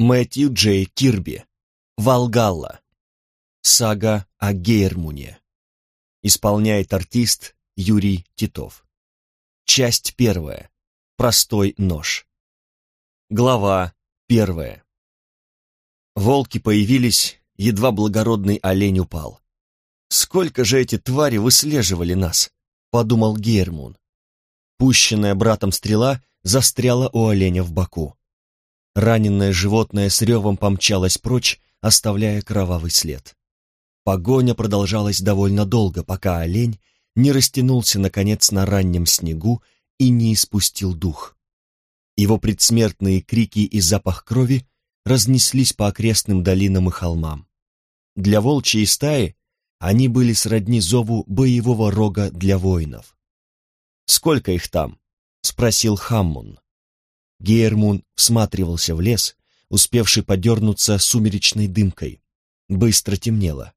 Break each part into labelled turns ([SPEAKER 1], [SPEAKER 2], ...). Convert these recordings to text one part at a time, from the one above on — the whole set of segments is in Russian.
[SPEAKER 1] Мэтью Джей Кирби. Волгалла. Сага о Гейрмуне. Исполняет артист Юрий Титов. Часть первая. Простой нож. Глава первая. Волки появились, едва благородный олень упал. «Сколько же эти твари выслеживали нас?» — подумал Гермун. Пущенная братом стрела застряла у оленя в боку. Раненное животное с ревом помчалось прочь, оставляя кровавый след. Погоня продолжалась довольно долго, пока олень не растянулся, наконец, на раннем снегу и не испустил дух. Его предсмертные крики и запах крови разнеслись по окрестным долинам и холмам. Для волчьей стаи они были сродни зову боевого рога для воинов. «Сколько их там?» — спросил Хаммун. Гейрмун всматривался в лес, успевший подернуться сумеречной дымкой. Быстро темнело.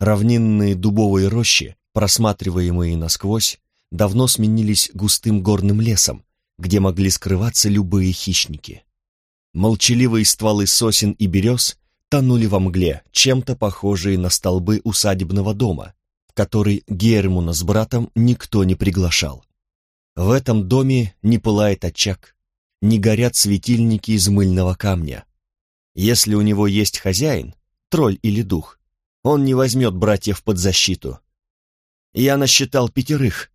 [SPEAKER 1] Равнинные дубовые рощи, просматриваемые насквозь, давно сменились густым горным лесом, где могли скрываться любые хищники. Молчаливые стволы сосен и берез тонули во мгле, чем-то похожие на столбы усадебного дома, в который Гермуна с братом никто не приглашал. В этом доме не пылает очаг, не горят светильники из мыльного камня. Если у него есть хозяин, тролль или дух, он не возьмет братьев под защиту. Я насчитал пятерых,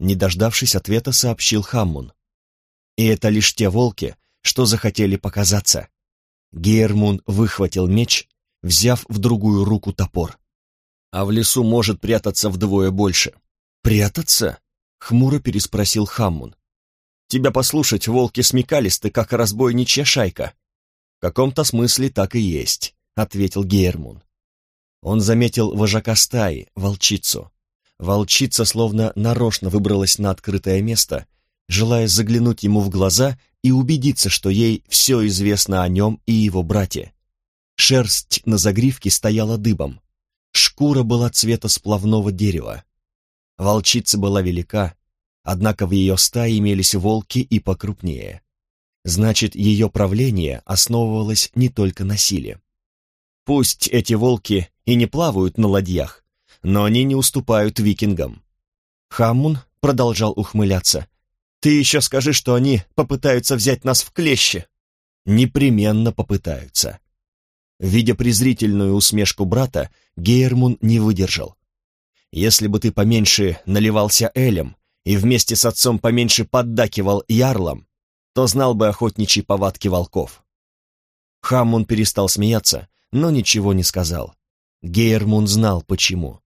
[SPEAKER 1] не дождавшись ответа, сообщил Хаммун. И это лишь те волки, что захотели показаться. Гермун выхватил меч, взяв в другую руку топор. А в лесу может прятаться вдвое больше. «Прятаться?» — хмуро переспросил Хаммун. «Тебя послушать, волки смекалисты, как разбойничья шайка». «В каком-то смысле так и есть», — ответил Гермун. Он заметил вожака стаи, волчицу. Волчица словно нарочно выбралась на открытое место, желая заглянуть ему в глаза и убедиться, что ей все известно о нем и его брате. Шерсть на загривке стояла дыбом. Шкура была цвета сплавного дерева. Волчица была велика, однако в ее стае имелись волки и покрупнее. Значит, ее правление основывалось не только на силе. Пусть эти волки и не плавают на ладьях, но они не уступают викингам. Хаммун продолжал ухмыляться. Ты еще скажи, что они попытаются взять нас в клещи. Непременно попытаются. Видя презрительную усмешку брата, Гейрмун не выдержал. Если бы ты поменьше наливался элем и вместе с отцом поменьше поддакивал ярлом, то знал бы охотничьи повадки волков. Хаммун перестал смеяться, но ничего не сказал. Гейрмун знал, почему.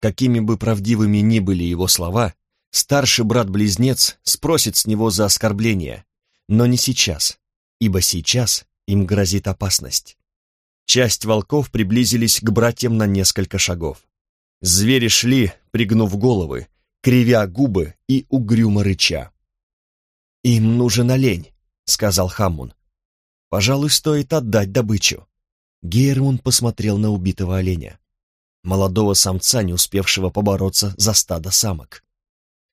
[SPEAKER 1] Какими бы правдивыми ни были его слова, Старший брат-близнец спросит с него за оскорбление, но не сейчас, ибо сейчас им грозит опасность. Часть волков приблизились к братьям на несколько шагов. Звери шли, пригнув головы, кривя губы и угрюмо рыча. «Им нужен олень», — сказал Хаммун. «Пожалуй, стоит отдать добычу». Гейрмун посмотрел на убитого оленя, молодого самца, не успевшего побороться за стадо самок.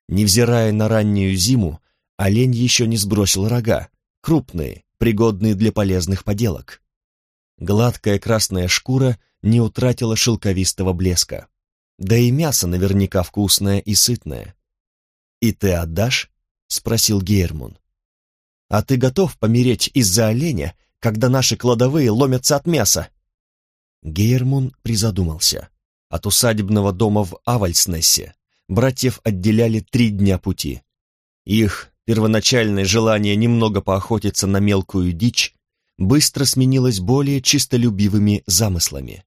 [SPEAKER 1] Невзирая на раннюю зиму, олень еще не сбросил рога, крупные, пригодные для полезных поделок. Гладкая красная шкура не утратила шелковистого блеска. Да и мясо наверняка вкусное и сытное. «И ты отдашь?» — спросил Гейрмун. «А ты готов помереть из-за оленя, когда наши кладовые ломятся от мяса?» Гейрмун призадумался. От усадебного дома в Авальснессе братьев отделяли три дня пути. Их первоначальное желание немного поохотиться на мелкую дичь быстро сменилось более чистолюбивыми замыслами.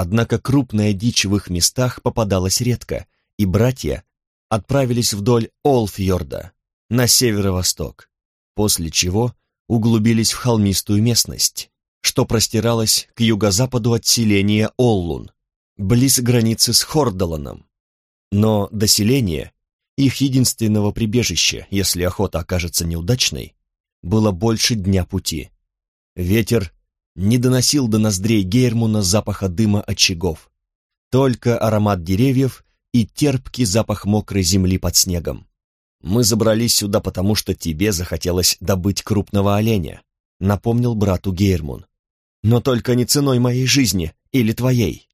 [SPEAKER 1] Однако крупная дичь в их местах попадалась редко, и братья отправились вдоль Олфьорда, на северо-восток, после чего углубились в холмистую местность, что простиралось к юго-западу от селения Оллун, близ границы с Хордаланом, но доселение, их единственного прибежища, если охота окажется неудачной, было больше дня пути. Ветер не доносил до ноздрей Гейрмуна запаха дыма очагов, только аромат деревьев и терпкий запах мокрой земли под снегом. «Мы забрались сюда, потому что тебе захотелось добыть крупного оленя», напомнил брату Гейрмун. но только не ценой моей жизни или твоей».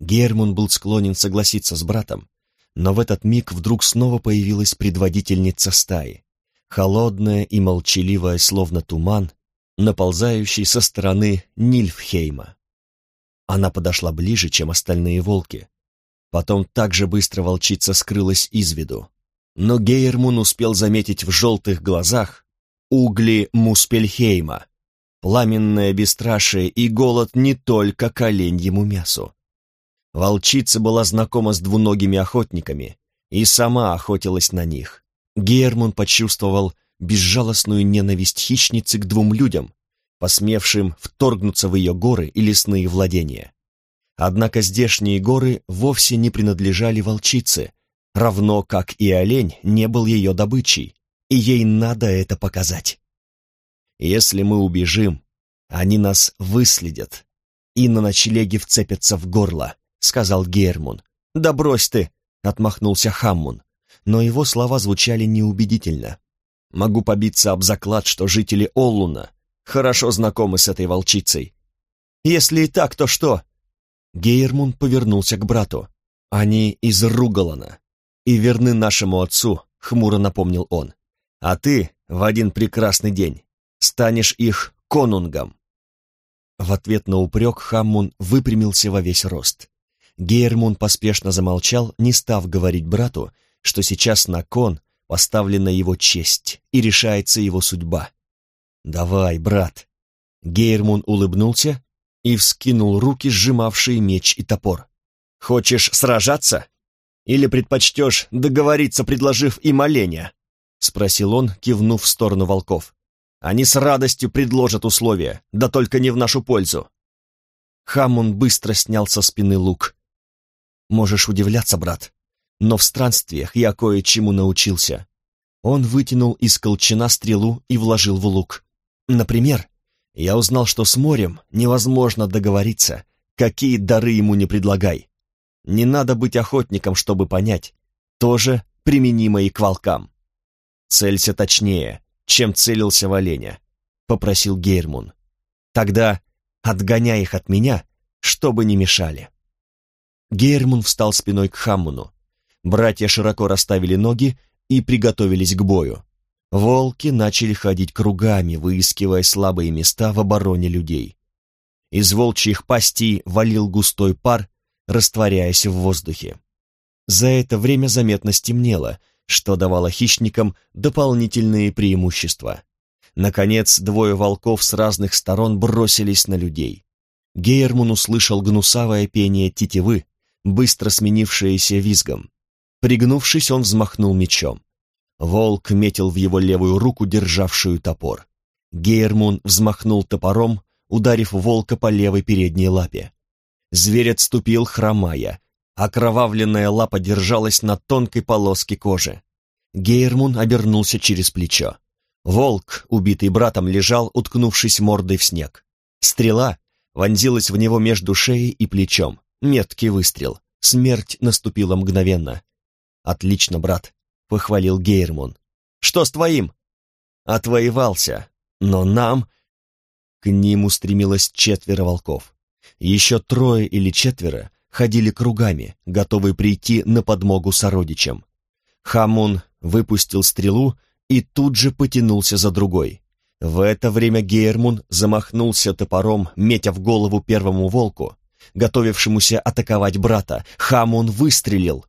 [SPEAKER 1] Гермун был склонен согласиться с братом, но в этот миг вдруг снова появилась предводительница стаи, холодная и молчаливая, словно туман, наползающий со стороны Нильфхейма. Она подошла ближе, чем остальные волки. Потом так же быстро волчица скрылась из виду. Но Гейермун успел заметить в желтых глазах угли Муспельхейма, пламенное бесстрашие и голод не только к оленьему мясу. Волчица была знакома с двуногими охотниками и сама охотилась на них. Герман почувствовал безжалостную ненависть хищницы к двум людям, посмевшим вторгнуться в ее горы и лесные владения. Однако здешние горы вовсе не принадлежали волчице, равно как и олень не был ее добычей, и ей надо это показать. Если мы убежим, они нас выследят и на ночлеге вцепятся в горло сказал Гермун. «Да брось ты!» — отмахнулся Хаммун. Но его слова звучали неубедительно. «Могу побиться об заклад, что жители Оллуна хорошо знакомы с этой волчицей. Если и так, то что?» Гейрмун повернулся к брату. «Они из Ругалана и верны нашему отцу», — хмуро напомнил он. «А ты в один прекрасный день станешь их конунгом». В ответ на упрек Хаммун выпрямился во весь рост. Гейрмун поспешно замолчал, не став говорить брату, что сейчас на кон поставлена его честь и решается его судьба. «Давай, брат!» Гейрмун улыбнулся и вскинул руки, сжимавшие меч и топор. «Хочешь сражаться? Или предпочтешь договориться, предложив им оленя?» — спросил он, кивнув в сторону волков. «Они с радостью предложат условия, да только не в нашу пользу». Хаммун быстро снял со спины лук. Можешь удивляться, брат, но в странствиях я кое-чему научился. Он вытянул из колчана стрелу и вложил в лук. Например, я узнал, что с морем невозможно договориться, какие дары ему не предлагай. Не надо быть охотником, чтобы понять. Тоже применимо и к волкам. Целься точнее, чем целился в оленя, попросил Гейрмун. Тогда отгоняй их от меня, чтобы не мешали. Гейрмун встал спиной к Хаммуну. Братья широко расставили ноги и приготовились к бою. Волки начали ходить кругами, выискивая слабые места в обороне людей. Из волчьих пастей валил густой пар, растворяясь в воздухе. За это время заметно стемнело, что давало хищникам дополнительные преимущества. Наконец, двое волков с разных сторон бросились на людей. Гейермун услышал гнусавое пение тетивы, быстро сменившееся визгом. Пригнувшись, он взмахнул мечом. Волк метил в его левую руку, державшую топор. Гейрмун взмахнул топором, ударив волка по левой передней лапе. Зверь отступил, хромая. Окровавленная лапа держалась на тонкой полоске кожи. Гейрмун обернулся через плечо. Волк, убитый братом, лежал, уткнувшись мордой в снег. Стрела вонзилась в него между шеей и плечом. Меткий выстрел. Смерть наступила мгновенно. «Отлично, брат», — похвалил Гейрмун. «Что с твоим?» «Отвоевался. Но нам...» К ним устремилось четверо волков. Еще трое или четверо ходили кругами, готовые прийти на подмогу сородичам. Хамун выпустил стрелу и тут же потянулся за другой. В это время Гейрмун замахнулся топором, метя в голову первому волку, готовившемуся атаковать брата, Хамун выстрелил,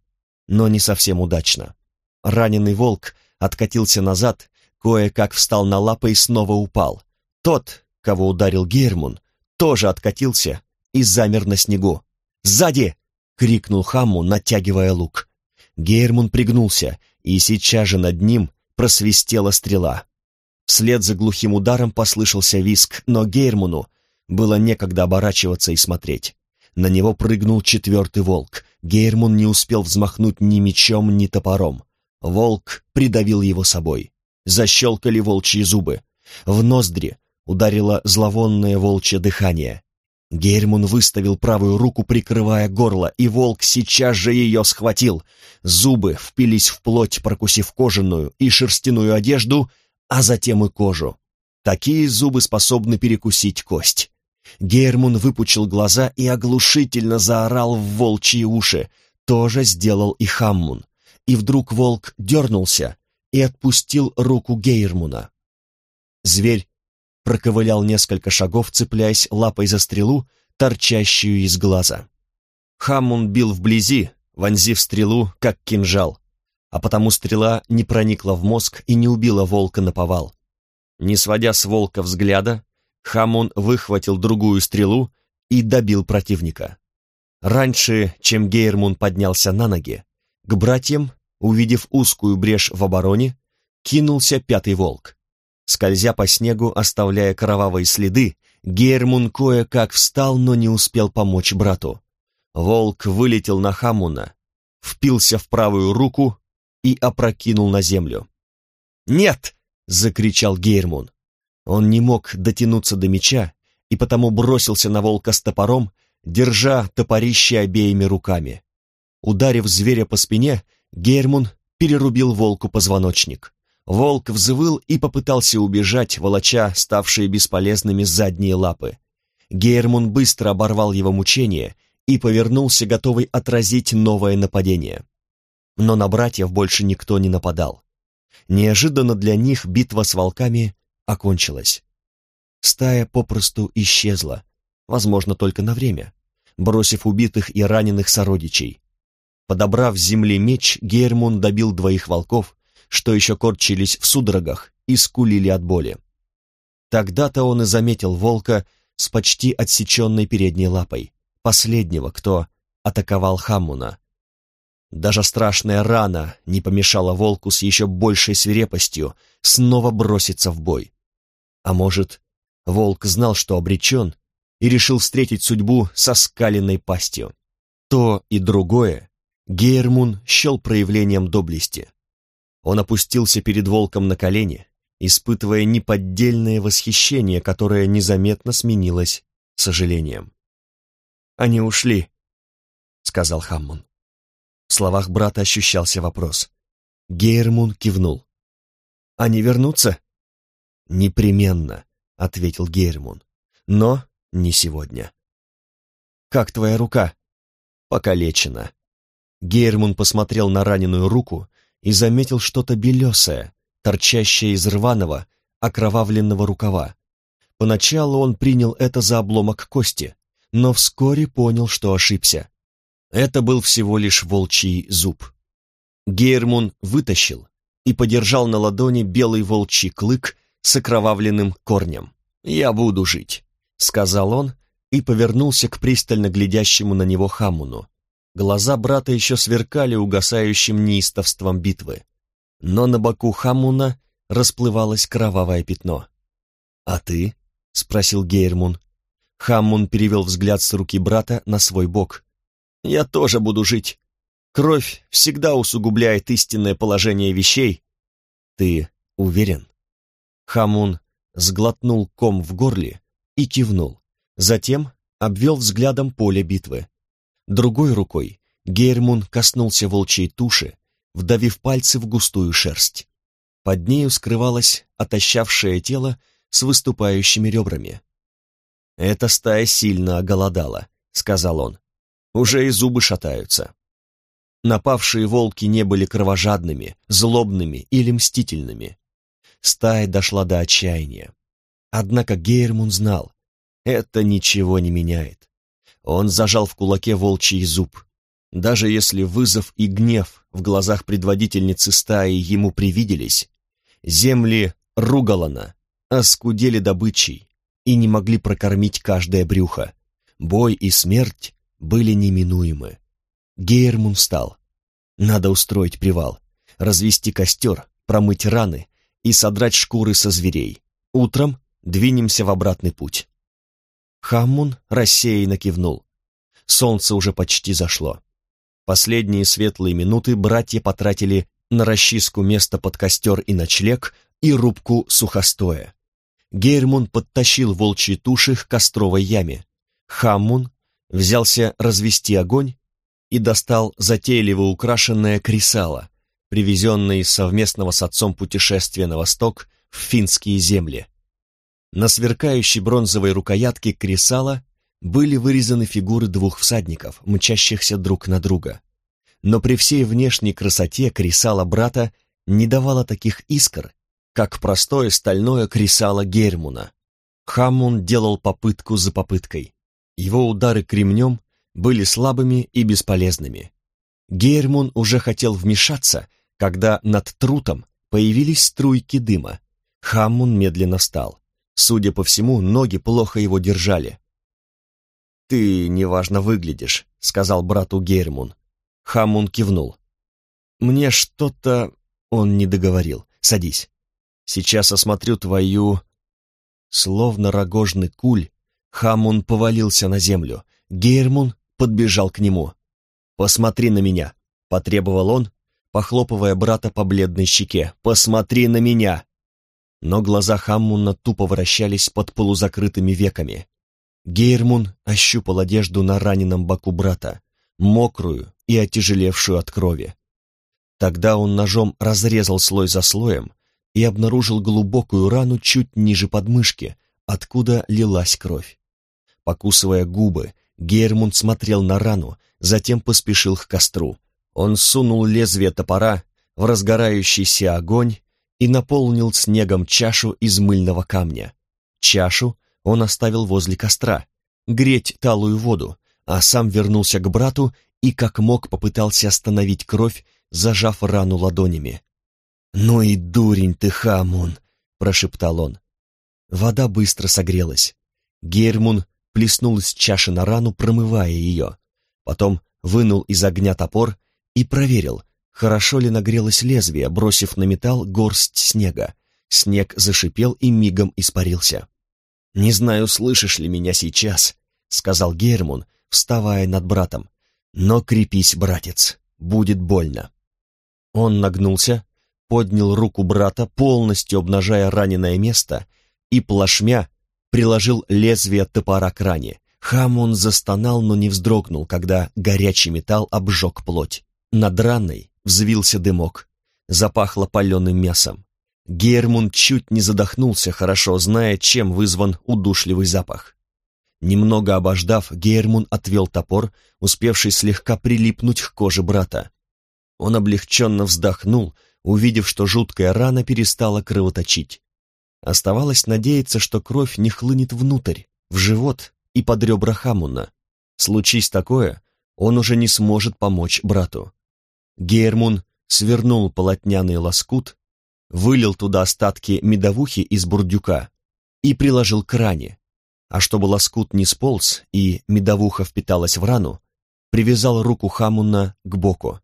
[SPEAKER 1] но не совсем удачно. Раненый волк откатился назад, кое-как встал на лапы и снова упал. Тот, кого ударил Гермун, тоже откатился и замер на снегу. «Сзади!» — крикнул Хаму, натягивая лук. Гейрмун пригнулся, и сейчас же над ним просвистела стрела. Вслед за глухим ударом послышался виск, но Гейрмуну было некогда оборачиваться и смотреть. На него прыгнул четвертый волк. Гейрмун не успел взмахнуть ни мечом, ни топором. Волк придавил его собой. Защелкали волчьи зубы. В ноздри ударило зловонное волчье дыхание. Гейрмун выставил правую руку, прикрывая горло, и волк сейчас же ее схватил. Зубы впились в плоть, прокусив кожаную и шерстяную одежду, а затем и кожу. Такие зубы способны перекусить кость. Гейрмун выпучил глаза и оглушительно заорал в волчьи уши. тоже сделал и Хаммун. И вдруг волк дернулся и отпустил руку Гейрмуна. Зверь проковылял несколько шагов, цепляясь лапой за стрелу, торчащую из глаза. Хаммун бил вблизи, вонзив стрелу, как кинжал, а потому стрела не проникла в мозг и не убила волка на повал. Не сводя с волка взгляда, Хамун выхватил другую стрелу и добил противника. Раньше, чем Гейрмун поднялся на ноги, к братьям, увидев узкую брешь в обороне, кинулся пятый волк. Скользя по снегу, оставляя кровавые следы, Гейрмун кое-как встал, но не успел помочь брату. Волк вылетел на Хамуна, впился в правую руку и опрокинул на землю. «Нет!» — закричал Гейрмун. Он не мог дотянуться до меча и потому бросился на волка с топором, держа топорище обеими руками. Ударив зверя по спине, Гейрмун перерубил волку позвоночник. Волк взвыл и попытался убежать, волоча ставшие бесполезными задние лапы. Гейрмун быстро оборвал его мучение и повернулся, готовый отразить новое нападение. Но на братьев больше никто не нападал. Неожиданно для них битва с волками окончилась. Стая попросту исчезла, возможно, только на время, бросив убитых и раненых сородичей. Подобрав с земли меч, Гейрмун добил двоих волков, что еще корчились в судорогах и скулили от боли. Тогда-то он и заметил волка с почти отсеченной передней лапой, последнего, кто атаковал Хаммуна. Даже страшная рана не помешала волку с еще большей свирепостью снова броситься в бой. А может, волк знал, что обречен, и решил встретить судьбу со скаленной пастью. То и другое Гейрмун счел проявлением доблести. Он опустился перед волком на колени, испытывая неподдельное восхищение, которое незаметно сменилось сожалением. «Они ушли», — сказал Хаммун. В словах брата ощущался вопрос. Гейрмун кивнул. «Они вернутся?» «Непременно», — ответил Гейрмун. «Но не сегодня». «Как твоя рука?» «Покалечена». Гейрмун посмотрел на раненую руку и заметил что-то белесое, торчащее из рваного, окровавленного рукава. Поначалу он принял это за обломок кости, но вскоре понял, что ошибся. Это был всего лишь волчий зуб. Гейрмун вытащил и подержал на ладони белый волчий клык с окровавленным корнем. «Я буду жить», — сказал он и повернулся к пристально глядящему на него Хамуну. Глаза брата еще сверкали угасающим неистовством битвы. Но на боку Хамуна расплывалось кровавое пятно. «А ты?» — спросил Гейрмун. Хаммун перевел взгляд с руки брата на свой бок. «Я тоже буду жить. Кровь всегда усугубляет истинное положение вещей». «Ты уверен?» Хамун сглотнул ком в горле и кивнул. Затем обвел взглядом поле битвы. Другой рукой Гейрмун коснулся волчьей туши, вдавив пальцы в густую шерсть. Под нею скрывалось отощавшее тело с выступающими ребрами. «Эта стая сильно оголодала», — сказал он. «Уже и зубы шатаются». Напавшие волки не были кровожадными, злобными или мстительными стая дошла до отчаяния. Однако Гейрмун знал, это ничего не меняет. Он зажал в кулаке волчий зуб. Даже если вызов и гнев в глазах предводительницы стаи ему привиделись, земли Ругалана оскудели добычей и не могли прокормить каждое брюхо. Бой и смерть были неминуемы. Гейрмун встал. Надо устроить привал, развести костер, промыть раны и содрать шкуры со зверей. Утром двинемся в обратный путь. Хаммун рассеянно кивнул. Солнце уже почти зашло. Последние светлые минуты братья потратили на расчистку места под костер и ночлег и рубку сухостоя. Гейрмун подтащил волчьи туши к костровой яме. Хаммун взялся развести огонь и достал затейливо украшенное кресало, привезенный из совместного с отцом путешествия на восток в финские земли. На сверкающей бронзовой рукоятке кресала были вырезаны фигуры двух всадников, мчащихся друг на друга. Но при всей внешней красоте кресала брата не давало таких искр, как простое стальное кресало Гермуна. Хаммун делал попытку за попыткой. Его удары кремнем были слабыми и бесполезными. Гейрмун уже хотел вмешаться, когда над трутом появились струйки дыма. Хаммун медленно встал. Судя по всему, ноги плохо его держали. «Ты неважно выглядишь», — сказал брату Гейрмун. Хаммун кивнул. «Мне что-то...» — он не договорил. «Садись. Сейчас осмотрю твою...» Словно рогожный куль, Хамун повалился на землю. Гейрмун подбежал к нему. «Посмотри на меня», — потребовал он, похлопывая брата по бледной щеке. «Посмотри на меня!» Но глаза Хаммуна тупо вращались под полузакрытыми веками. Гейрмун ощупал одежду на раненом боку брата, мокрую и отяжелевшую от крови. Тогда он ножом разрезал слой за слоем и обнаружил глубокую рану чуть ниже подмышки, откуда лилась кровь. Покусывая губы, Гейрмунд смотрел на рану, затем поспешил к костру. Он сунул лезвие топора в разгорающийся огонь и наполнил снегом чашу из мыльного камня. Чашу он оставил возле костра, греть талую воду, а сам вернулся к брату и как мог попытался остановить кровь, зажав рану ладонями. «Ну и дурень ты, Хамун!» — прошептал он. Вода быстро согрелась. Гермун плеснул из чаши на рану, промывая ее. Потом вынул из огня топор и проверил, хорошо ли нагрелось лезвие, бросив на металл горсть снега. Снег зашипел и мигом испарился. «Не знаю, слышишь ли меня сейчас», — сказал Гермун, вставая над братом. «Но крепись, братец, будет больно». Он нагнулся, поднял руку брата, полностью обнажая раненое место, и плашмя приложил лезвие топора к ране. Хамон застонал, но не вздрогнул, когда горячий металл обжег плоть. Над раной взвился дымок. Запахло паленым мясом. Гермун чуть не задохнулся, хорошо зная, чем вызван удушливый запах. Немного обождав, Гермун отвел топор, успевший слегка прилипнуть к коже брата. Он облегченно вздохнул, увидев, что жуткая рана перестала кровоточить. Оставалось надеяться, что кровь не хлынет внутрь, в живот и под ребра Хамуна. Случись такое, он уже не сможет помочь брату. Гермун свернул полотняный лоскут, вылил туда остатки медовухи из бурдюка и приложил к ране, а чтобы лоскут не сполз и медовуха впиталась в рану, привязал руку Хамуна к боку.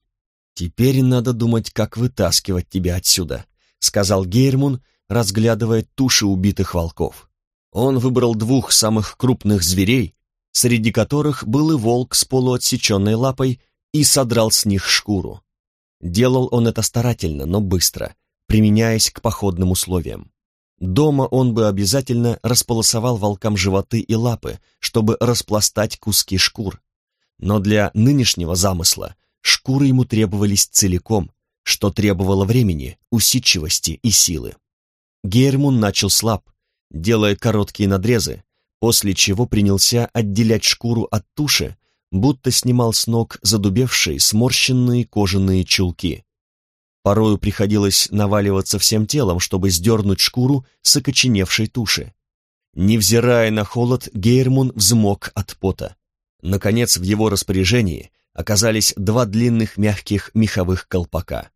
[SPEAKER 1] «Теперь надо думать, как вытаскивать тебя отсюда», — сказал Гейрмун, разглядывая туши убитых волков. Он выбрал двух самых крупных зверей, среди которых был и волк с полуотсеченной лапой, и содрал с них шкуру. Делал он это старательно, но быстро, применяясь к походным условиям. Дома он бы обязательно располосовал волкам животы и лапы, чтобы распластать куски шкур. Но для нынешнего замысла шкуры ему требовались целиком, что требовало времени, усидчивости и силы. Гейрмун начал слаб, делая короткие надрезы, после чего принялся отделять шкуру от туши, будто снимал с ног задубевшие, сморщенные кожаные чулки. Порою приходилось наваливаться всем телом, чтобы сдернуть шкуру с окоченевшей туши. Невзирая на холод, Гейрмун взмок от пота. Наконец, в его распоряжении оказались два длинных мягких меховых колпака.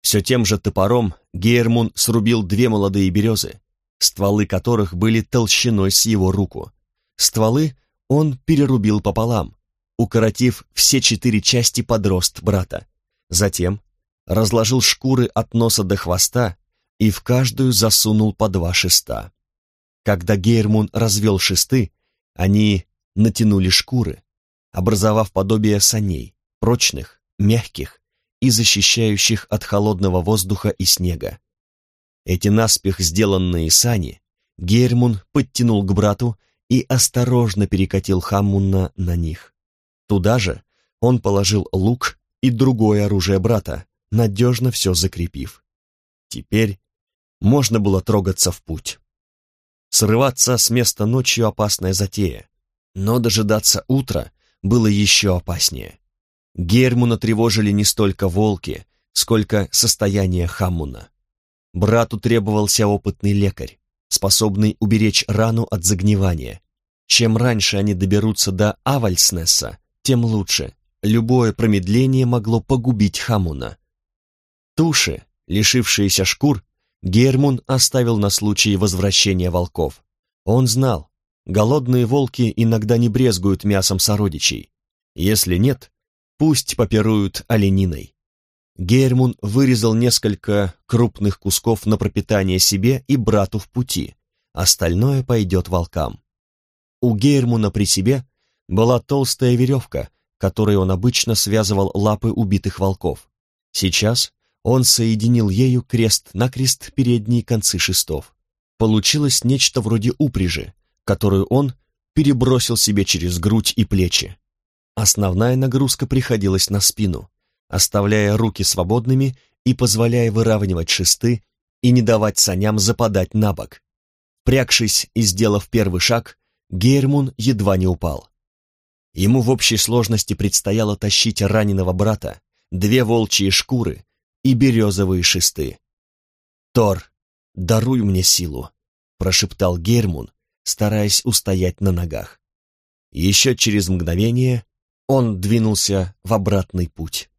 [SPEAKER 1] Все тем же топором Гейрмун срубил две молодые березы, стволы которых были толщиной с его руку. Стволы он перерубил пополам, укоротив все четыре части под рост брата. Затем разложил шкуры от носа до хвоста и в каждую засунул по два шеста. Когда Гейрмун развел шесты, они натянули шкуры, образовав подобие саней, прочных, мягких и защищающих от холодного воздуха и снега. Эти наспех сделанные сани Гермун подтянул к брату и осторожно перекатил Хаммуна на них. Туда же он положил лук и другое оружие брата, надежно все закрепив. Теперь можно было трогаться в путь. Срываться с места ночью опасная затея, но дожидаться утра было еще опаснее. Гермуна тревожили не столько волки, сколько состояние Хаммуна. Брату требовался опытный лекарь, способный уберечь рану от загнивания. Чем раньше они доберутся до Авальснесса, тем лучше. Любое промедление могло погубить Хамуна. Туши, лишившиеся шкур, Гермун оставил на случай возвращения волков. Он знал, голодные волки иногда не брезгуют мясом сородичей. Если нет, пусть попируют олениной. Гермун вырезал несколько крупных кусков на пропитание себе и брату в пути. Остальное пойдет волкам. У Гермуна при себе была толстая веревка, которой он обычно связывал лапы убитых волков. Сейчас он соединил ею крест-накрест передние концы шестов. Получилось нечто вроде упряжи, которую он перебросил себе через грудь и плечи. Основная нагрузка приходилась на спину, оставляя руки свободными и позволяя выравнивать шесты и не давать саням западать на бок. Прягшись и сделав первый шаг, Гейрмун едва не упал. Ему в общей сложности предстояло тащить раненого брата, две волчьи шкуры и березовые шесты. «Тор, даруй мне силу», — прошептал Гейрмун, стараясь устоять на ногах. Еще через мгновение он двинулся в обратный путь.